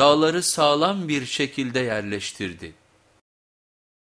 dağları sağlam bir şekilde yerleştirdi.